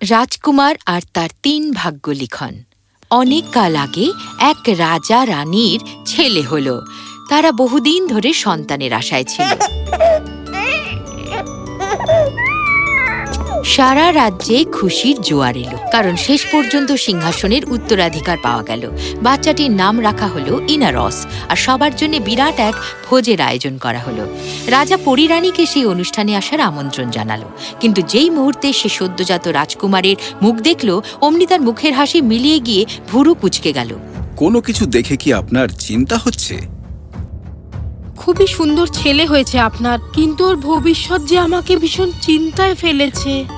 রাজকুমার আর তার তিন ভাগ্য লিখন অনেক কাল আগে এক রাজা রানীর ছেলে হল। তারা বহুদিন ধরে সন্তানের আশায় ছিল। সারা রাজ্যে খুশির জোয়ার এলো কারণ শেষ পর্যন্ত সিংহাসনের উত্তরাধিকার পাওয়া গেল। বাচ্চাটির নাম রাখা হলো ইনারস আর সবার জন্য বিরাট এক ভোজের আয়োজন করা হলো। রাজা পরিরানীকে সেই অনুষ্ঠানে আসার আমন্ত্রণ জানালো কিন্তু যেই মুহূর্তে সে সদ্যজাত রাজকুমারের মুখ দেখল অমনি তার মুখের হাসি মিলিয়ে গিয়ে ভুরু কুচকে গেল। কোনো কিছু দেখে কি আপনার চিন্তা হচ্ছে? খুবই সুন্দর ছেলে হয়েছে আপনার কিন্তু ওর ভবিষ্যৎ যে আমাকে ভীষণ চিন্তায় ফেলেছে।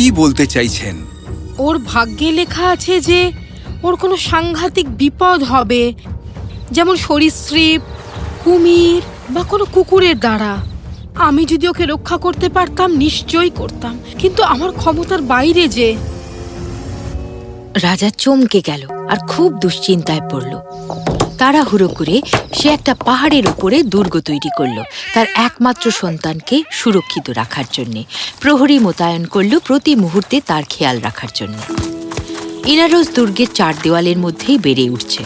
কি বলতে চাইছেন? ওর ভাগ্যে লেখা আছে যে ওর কোনো সাংঘাতিক বিপদ হবে যেমন সরীসৃপ কুমির বা কোনো কুকুরের দ্বারা। আমি যদি ওকে রক্ষা করতে পারতাম নিশ্চয়ই করতাম। কিন্তু আমার ক্ষমতার বাইরে যে। রাজা চমকে গেল আর খুব দুশ্চিন্তায় পড়ল। তাড়াহুড়ো করে সে একটা পাহাড়ের উপরে দুর্গ তৈরি করল, তার একমাত্র সন্তানকে সুরক্ষিত রাখার জন্য। প্রহরী মোতায়েন করল প্রতি মুহূর্তে তার খেয়াল রাখার জন্য। ইনারস দুর্গের চার দেওয়ালের মধ্যেই বেড়ে উঠছে।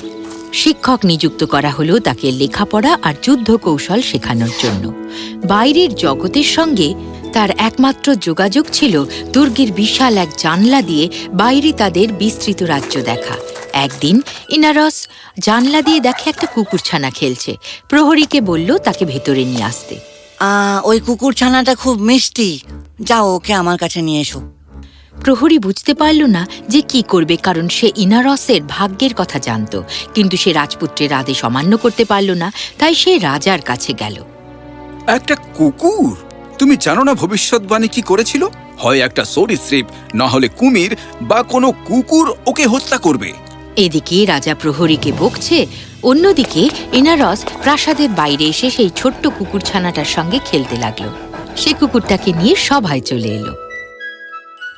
শিক্ষক নিযুক্ত করা হলো তাকে লেখাপড়া আর যুদ্ধ কৌশল শেখানোর জন্য। বাইরের জগতের সঙ্গে তার একমাত্র যোগাযোগ ছিল দুর্গের বিশাল এক জানলা দিয়ে বাইরে তাদের বিস্তৃত রাজ্য দেখা। একদিন ইনারস জানলা দিয়ে দেখে একটা কুকুরছানা খেলছে। প্রহরীকে বলল তাকে ভেতরে নিয়ে আসতে। আ, ওই কুকুর ছানাটা খুব মিষ্টি। যাও ওকে আমার কাছে নিয়ে এসো। প্রহরী বুঝতে পারল না যে কি করবে কারণ সে ইনারসের ভাগ্যের কথা জানত। কিন্তু সে রাজপুত্রের আদেশ অমান্য করতে পারল না তাই সে রাজার কাছে গেল। একটা কুকুর? তুমি জানো না ভবিষ্যৎবাণী কি করেছিল? হয় একটা সরীসৃপ না হলে কুমির বা কোনো কুকুর ওকে হত্যা করবে। এদিকে রাজা প্রহরীকে বকছে অন্যদিকে ইনারস প্রাসাদের বাইরে এসে সেই ছোট্ট কুকুরছানাটার সঙ্গে খেলতে লাগল। সে কুকুরটাকে নিয়ে সভায় চলে এলো।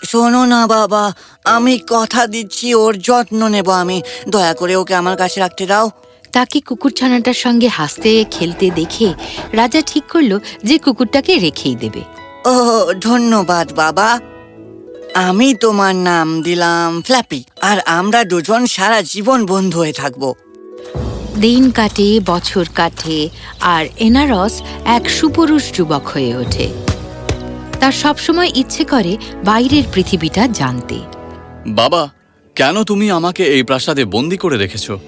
শোনো না বাবা আমি কথা দিচ্ছি ওর যত্ন নেব আমি। দয়া করে ওকে আমার কাছে রাখতে দাও। তাকে কুকুরছানাটার সঙ্গে হাসতে খেলতে দেখে রাজা ঠিক করল যে কুকুরটাকে রেখেই দেবে। ও ধন্যবাদ বাবা। আমি তোমার নাম দিলাম ফ্ল্যাপি আর আমরা দুজন সারা জীবন বন্ধু হয়ে থাকব। দিন কাটে বছর কাটে আর এনারস এক সুপুরুষ যুবক হয়ে ওঠে। তার সবসময় ইচ্ছে করে বাইরের পৃথিবীটা জানতে। বাবা কেন তুমি আমাকে এই প্রাসাদে বন্দি করে রেখেছো?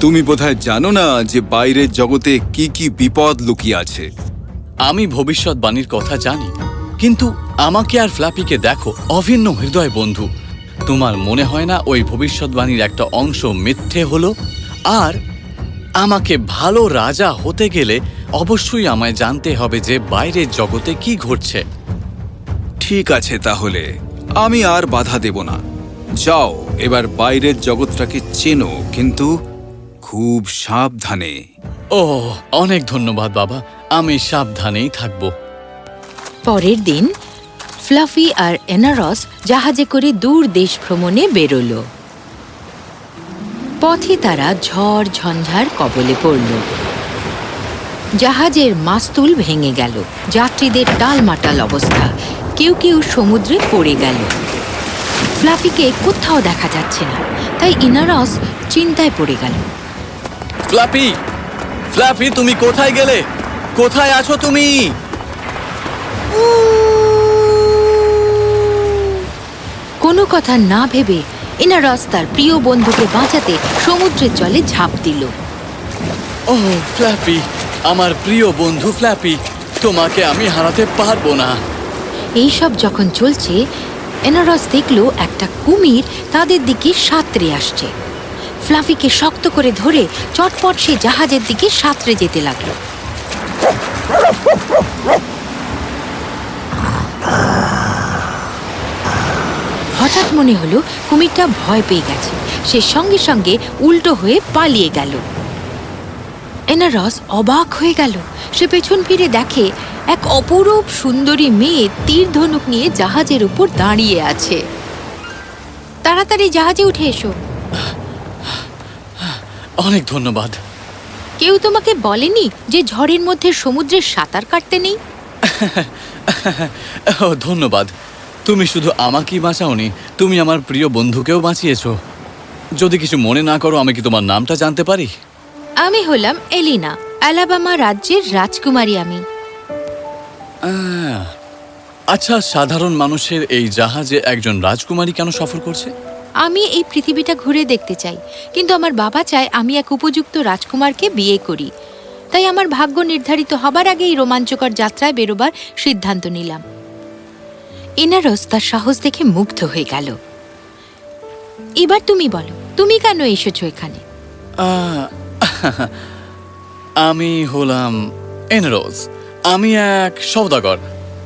তুমি বোধহয় জানো না যে বাইরের জগতে কি কি বিপদ লুকিয়ে আছে। আমি ভবিষ্যৎবাণীর কথা জানি। কিন্তু আমাকে আর ফ্ল্যাপিকে দেখো অভিন্ন হৃদয় বন্ধু। তোমার মনে হয় না ওই ভবিষ্যৎবাণীর একটা অংশ মিথ্যে হলো? আর আমাকে ভালো রাজা হতে গেলে অবশ্যই আমায় জানতে হবে যে বাইরের জগতে কি ঘটছে। ঠিক আছে তাহলে আমি আর বাধা দেব না। যাও এবার বাইরের জগৎটাকে চেনো কিন্তু খুব সাবধানে। ও অনেক ধন্যবাদ বাবা আমি সাবধানেই থাকব। পরের দিন, ফ্লাফি আর এনারস জাহাজে করে দূর দেশ ভ্রমণে বেরোলো। পথে তারা ঝড় ঝঞ্ঝার কবলে পড়ল। জাহাজের মাস্তুল ভেঙে গেল। যাত্রীদের টালমাটাল অবস্থা। কেউ কেউ সমুদ্রে পড়ে গেল। ফ্লাফিকে কোথাও দেখা যাচ্ছে না। তাই ইনারস চিন্তায় পড়ে গেল। ফ্লাফি! ফ্লাফি, তুমি কোথায় গেলে? কোথায় আছো তুমি? কোনো কথা না ভেবে ইনারস তার প্রিয় বন্ধুকে বাঁচাতে সমুদ্রের জলে ঝাঁপ দিল। ও ফ্ল্যাপি আমার প্রিয় বন্ধু ফ্ল্যাপি তোমাকে আমি হারাতে পারব না। এইসব যখন চলছে এনারস দেখল একটা কুমির তাদের দিকে সাঁতরে আসছে। ফ্লাফিকে শক্ত করে ধরে চটপট সে জাহাজের দিকে সাঁতরে যেতে লাগল। হঠাৎ মনে হলো কুমিরটা ভয় পেয়ে গেছে। সে সঙ্গে সঙ্গে উল্টো হয়ে পালিয়ে গেল। এনারস অবাক হয়ে গেল। সে পেছন ফিরে দেখে এক অপরূপ সুন্দরী মেয়ে তীর ধনুক নিয়ে জাহাজের উপর দাঁড়িয়ে আছে। তাড়াতাড়ি জাহাজে উঠে এসো। অনেক ধন্যবাদ। কেউ তোমাকে বলেনি যে ঝড়ের মধ্যে সমুদ্রে সাঁতার কাটতে নেই? ধন্যবাদ। তুমি শুধু আমাকেই বাঁচাওনি তুমি আমার প্রিয় বন্ধুকেও বাঁচিয়েছো। যদি কিছু মনে না করো আমি কি তোমার নামটা জানতে পারি? আমি হলাম এলিনা অ্যালাবামা রাজ্যের রাজকুমারী আমি। আচ্ছা সাধারণ মানুষের এই জাহাজে একজন রাজকুমারী কেন সফর করছে? আমি এই পৃথিবীটা ঘুরে দেখতে চাই কিন্তু আমার বাবা চায় আমি এক উপযুক্ত রাজকুমারকে বিয়ে করি। তাই আমার ভাগ্য নির্ধারিত হবার আগে এই রোমাঞ্চকর যাত্রায় বেরোবার সিদ্ধান্ত নিলাম। এনারস তার সাহস দেখে মুগ্ধ হয়ে গেল। এবার তুমি বলো তুমি কেন এসেছ এখানে? আমি হলাম এনরোজ। আমি এক সৌদাগর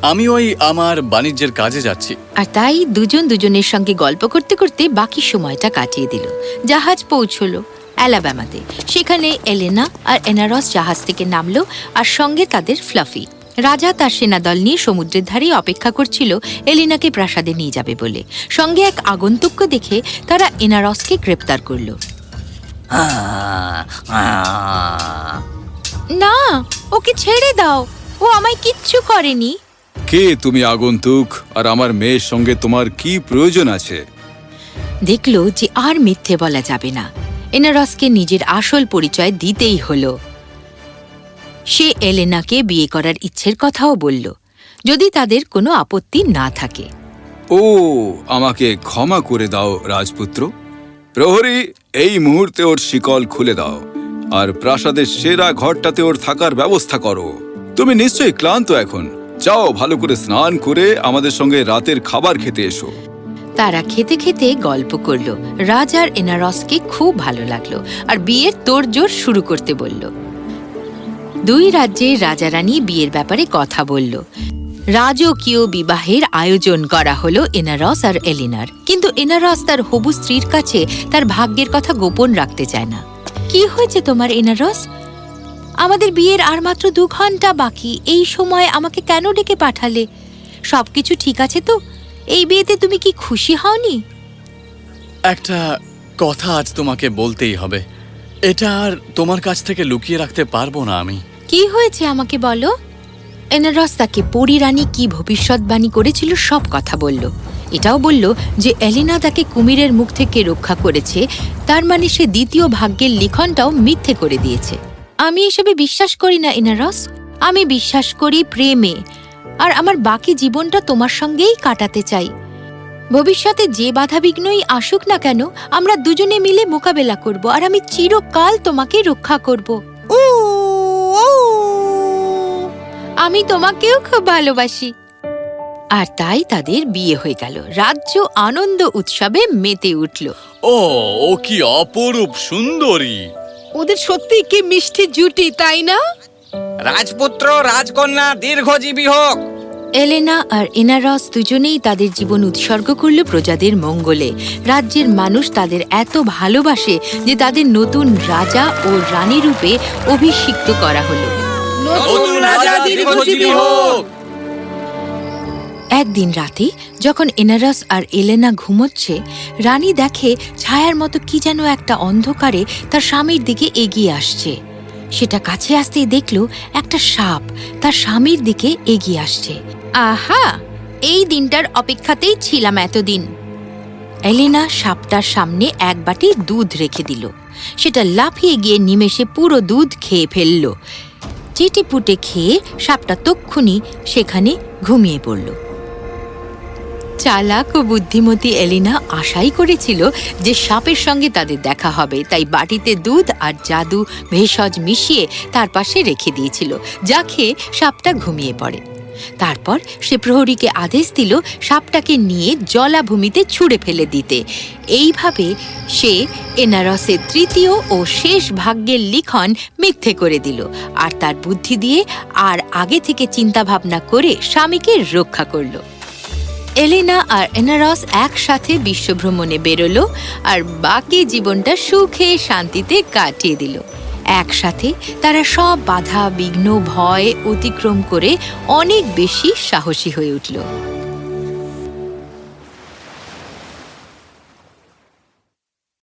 আমি ওই আমার বাণিজ্যের কাজে যাচ্ছি। আর তাই দুজন দুজনের সঙ্গে গল্প করতে করতে বাকি সময়টা কাটিয়ে দিল। জাহাজ পৌঁছলো অ্যালাবামাতে। সেখানে এলেনা আর এনারস জাহাজ থেকে নামলো আর সঙ্গে তাদের ফ্লাফি। রাজা তার সেনাদল নিয়ে সমুদ্রের ধারে অপেক্ষা করছিল এলিনাকে প্রাসাদে নিয়ে যাবে বলে। সঙ্গে এক আগন্তুককে দেখে তারা এনারসকে গ্রেপ্তার করল। না ওকে ছেড়ে দাও। ও আমায় কিচ্ছু করেনি। কে তুমি আগন্তুক? আর আমার মেয়ের সঙ্গে তোমার কি প্রয়োজন আছে? দেখল যে আর মিথ্যে বলা যাবে না। এনারসকে নিজের আসল পরিচয় দিতেই হলো। সে এলেনাকে বিয়ে করার ইচ্ছের কথাও বলল যদি তাদের কোনো আপত্তি না থাকে। ও আমাকে ক্ষমা করে দাও রাজপুত্র। প্রহরী এই মুহূর্তে ওর শিকল খুলে দাও আর প্রাসাদের সেরা ঘরটাতে ওর থাকার ব্যবস্থা করো। তুমি নিশ্চয়ই ক্লান্ত এখন। যাও ভালো করে স্নান করে আমাদের সঙ্গে রাতের খাবার খেতে এসো। তারা খেতে খেতে গল্প করল। রাজার এনারসকে খুব ভালো লাগল আর বিয়ের তোড়জোড় শুরু করতে বলল। দুই রাজ্যের রাজারানী বিয়ের ব্যাপারে কথা বলল। রাজকীয় বিবাহের আয়োজন করা হলো এনারস আর এলিনার। কিন্তু এনারস তার হবু স্ত্রীর কাছে তার ভাগ্যের কথা গোপন রাখতে চায় না। কি হয়েছে তোমার এনারস? আমাদের বিয়ের আর মাত্র দু ঘণ্টা বাকি। এই সময় আমাকে কেন ডেকে পাঠালে? সবকিছু ঠিক আছে তো? এই বিয়েতে তুমি কি খুশি হওনি? একটা কথা আজ তোমাকে বলতেই হবে। এটা আর তোমার কাছ থেকে লুকিয়ে রাখতে পারব না আমি। কি হয়েছে আমাকে বলো? এনারস তাকে পরিরানী কি ভবিষ্যৎবাণী করেছিল সব কথা বলল। এটাও বলল যে এলিনা তাকে কুমিরের মুখ থেকে রক্ষা করেছে, তার মানে সে দ্বিতীয় ভাগ্যের লিখনটাও মিথ্যে করে দিয়েছে। আমি এসবে বিশ্বাস করি না এনারস আমি বিশ্বাস করি প্রেমে। আর আমার বাকি জীবনটা তোমার সঙ্গেই কাটাতে চাই। ভবিষ্যতে যে বাধাবিঘ্নই আসুক না কেন, আমরা দুজনে মিলে মোকাবেলা করব, আর আমি চিরকাল তোমাকে রক্ষা করব। আমি তোমাকেও খুব ভালোবাসি। আর তাই তাদের বিয়ে হয়ে গেল। রাজ্য আনন্দ উৎসবে মেতে উঠল। ও ও কি অপরূপ সুন্দরী। ওদের সত্যি কি মিষ্টি জুটি তাই না? রাজপুত্র রাজকন্যা দীর্ঘজীবী হোক। এলেনা আর এনারস দুজনেই তাদের জীবন উৎসর্গ করল প্রজাদের মঙ্গলে। রাজ্যের মানুষ তাদের এত ভালোবাসে যে তাদের নতুন রাজা ও রানী রূপে অভিষিক্ত করা হলো। নতুন রাজা দীর্ঘজীবী হোক। একদিন রাতে যখন এনারস আর এলেনা ঘুমোচ্ছে রানী দেখে ছায়ার মতো কি যেন একটা অন্ধকারে তার স্বামীর দিকে এগিয়ে আসছে। সেটা কাছে আসতেই দেখল একটা সাপ তার স্বামীর দিকে এগিয়ে আসছে। আহা! এই দিনটার অপেক্ষাতেই ছিলাম এতদিন। এলেনা সাপটার সামনে এক বাটি দুধ রেখে দিল। সেটা লাফিয়ে গিয়ে নিমেষে পুরো দুধ খেয়ে ফেলল। চেটে পুটে খেয়ে সাপটা তক্ষুনি সেখানে ঘুমিয়ে পড়ল। চালাক ও বুদ্ধিমতী এলিনা আশাই করেছিল যে সাপের সঙ্গে তাদের দেখা হবে, তাই বাটিতে দুধ আর জাদু ভেষজ মিশিয়ে তার পাশে রেখে দিয়েছিল, যা খেয়ে সাপটা ঘুমিয়ে পড়ে। তারপর সে প্রহরীকে আদেশ দিল সাপটাকে নিয়ে জলাভূমিতে ছুঁড়ে ফেলে দিতে। এইভাবে সে এনারসের তৃতীয় ও শেষ ভাগ্যের লিখন মিথ্যে করে দিল। আর তার বুদ্ধি দিয়ে আর আগে থেকে চিন্তা ভাবনা করে স্বামীকে রক্ষা করল। এলেনা আর এনারস একসাথে বিশ্বভ্রমণে বেরোলো আর বাকি জীবনটা সুখে শান্তিতে কাটিয়ে দিল। একসাথে তারা সব বাধা বিঘ্ন ভয় অতিক্রম করে অনেক বেশি সাহসী হয়ে উঠল।